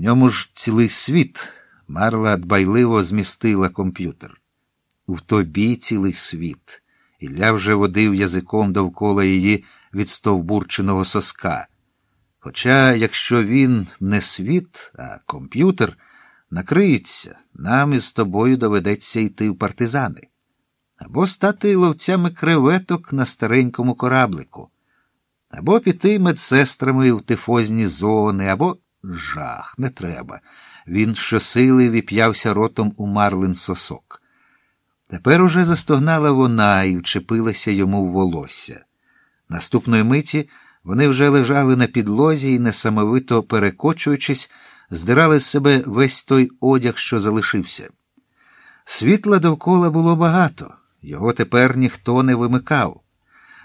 ньому ж цілий світ. Марла дбайливо змістила комп'ютер. У тобі цілий світ. Ілля вже водив язиком довкола її відстовбурченого соска. Хоча, якщо він не світ, а комп'ютер, накриється, нам із тобою доведеться йти в партизани. Або стати ловцями креветок на старенькому кораблику, або піти медсестрами в тифозні зони, або жах, не треба. Він щосили віп'явся ротом у марлин сосок. Тепер уже застогнала вона і вчепилася йому в волосся. Наступної миті вони вже лежали на підлозі і, несамовито перекочуючись, здирали з себе весь той одяг, що залишився. Світла довкола було багато, його тепер ніхто не вимикав.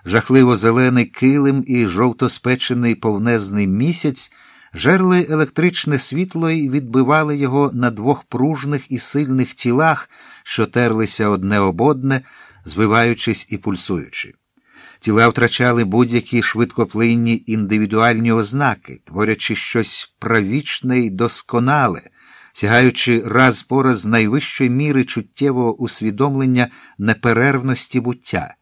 Жахливо зелений килим і жовто-спечений повнезний місяць жерли електричне світло і відбивали його на двох пружних і сильних тілах, що терлися одне об одне, звиваючись і пульсуючи. Тіла втрачали будь-які швидкоплинні індивідуальні ознаки, творячи щось правічне й досконале, сягаючи раз по раз найвищої міри чуттєвого усвідомлення неперервності буття.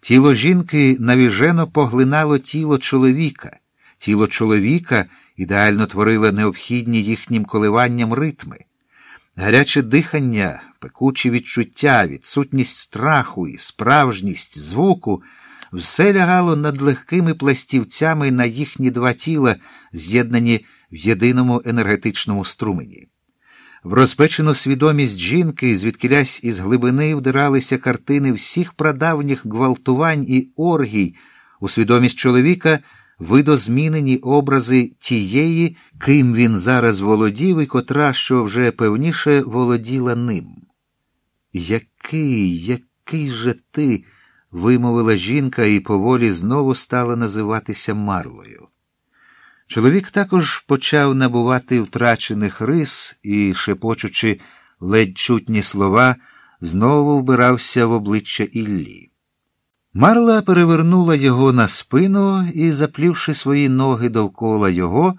Тіло жінки навіжено поглинало тіло чоловіка, тіло чоловіка ідеально творило необхідні їхнім коливанням ритми. Гаряче дихання, пекучі відчуття, відсутність страху і справжність звуку все лягало над легкими пластівцями на їхні два тіла, з'єднані в єдиному енергетичному струмені. В розпечену свідомість жінки, звідкилясь із глибини вдиралися картини всіх прадавніх гвалтувань і оргій, у свідомість чоловіка видозмінені образи тієї, ким він зараз володів, і котра, що вже певніше володіла ним. Який, який же ти? вимовила жінка і поволі знову стала називатися Марлою. Чоловік також почав набувати втрачених рис і, шепочучи ледь чутні слова, знову вбирався в обличчя Іллі. Марла перевернула його на спину і, заплівши свої ноги довкола його,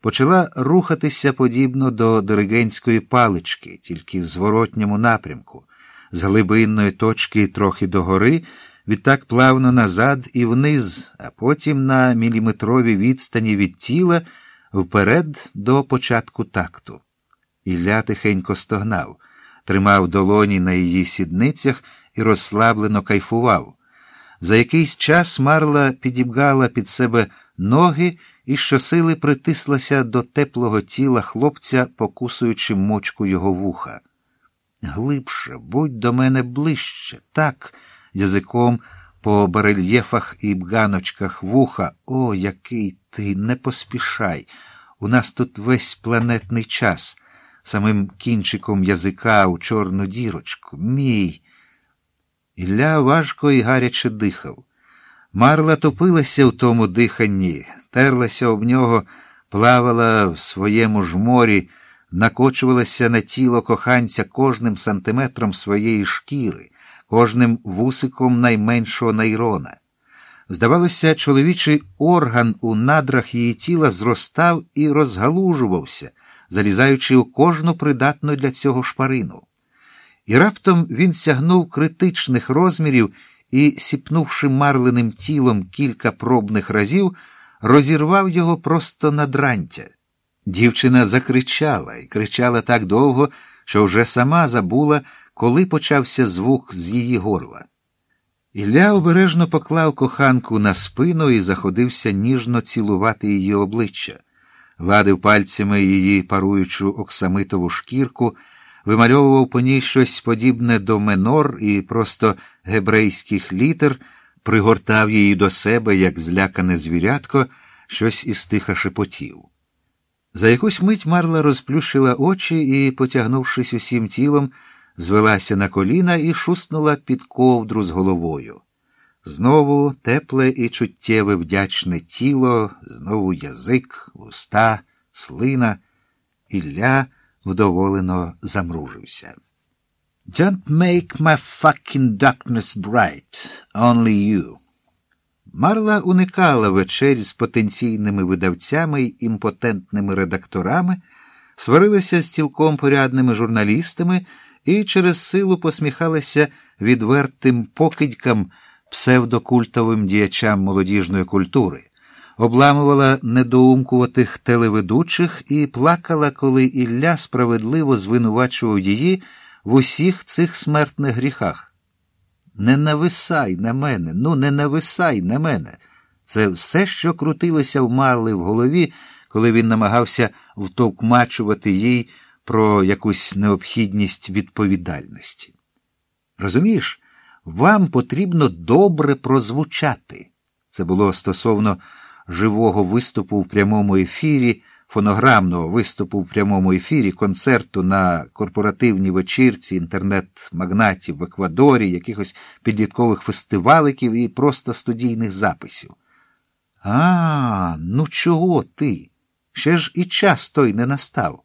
почала рухатися подібно до диригентської палички, тільки в зворотньому напрямку, з глибинної точки трохи догори, відтак плавно назад і вниз, а потім на міліметровій відстані від тіла вперед до початку такту. Ілля тихенько стогнав, тримав долоні на її сідницях і розслаблено кайфував. За якийсь час Марла підібгала під себе ноги і щосили притислася до теплого тіла хлопця, покусуючи мочку його вуха. Глибше, будь до мене ближче, так, язиком по барельєфах і бганочках вуха. О, який ти, не поспішай. У нас тут весь планетний час, самим кінчиком язика у чорну дірочку. Мій. Ілля важко і гаряче дихав. Марла топилася в тому диханні, терлася об нього, плавала в своєму ж морі, накочувалася на тіло коханця кожним сантиметром своєї шкіри, кожним вусиком найменшого найрона. Здавалося, чоловічий орган у надрах її тіла зростав і розгалужувався, залізаючи у кожну придатну для цього шпарину. І раптом він сягнув критичних розмірів і, сіпнувши марленим тілом кілька пробних разів, розірвав його просто на дрантя. Дівчина закричала і кричала так довго, що вже сама забула, коли почався звук з її горла. Ілля обережно поклав коханку на спину і заходився ніжно цілувати її обличчя, гладив пальцями її паруючу оксамитову шкірку вимальовував по ній щось подібне до менор і просто гебрейських літер, пригортав її до себе, як злякане звірятко, щось із тиха шепотів. За якусь мить Марла розплющила очі і, потягнувшись усім тілом, звелася на коліна і шуснула під ковдру з головою. Знову тепле і чуттєве вдячне тіло, знову язик, уста, слина, ілля вдоволено замружився. Don't make my fucking darkness bright, only you. Марла уникала вечерь з потенційними видавцями й імпотентними редакторами, сварилася з цілком порядними журналістами і через силу посміхалася відвертим покидькам псевдокультовим діячам молодіжної культури, обламувала недоумкуватих телеведучих і плакала, коли Ілля справедливо звинувачував її в усіх цих смертних гріхах. Не нависай на мене, ну не нависай на мене. Це все, що крутилося в Марли в голові, коли він намагався втовкмачувати їй про якусь необхідність відповідальності. Розумієш, вам потрібно добре прозвучати. Це було стосовно живого виступу в прямому ефірі, фонограмного виступу в прямому ефірі, концерту на корпоративній вечірці інтернет-магнатів в Еквадорі, якихось підліткових фестиваликів і просто студійних записів. А, ну чого ти? Ще ж і час той не настав.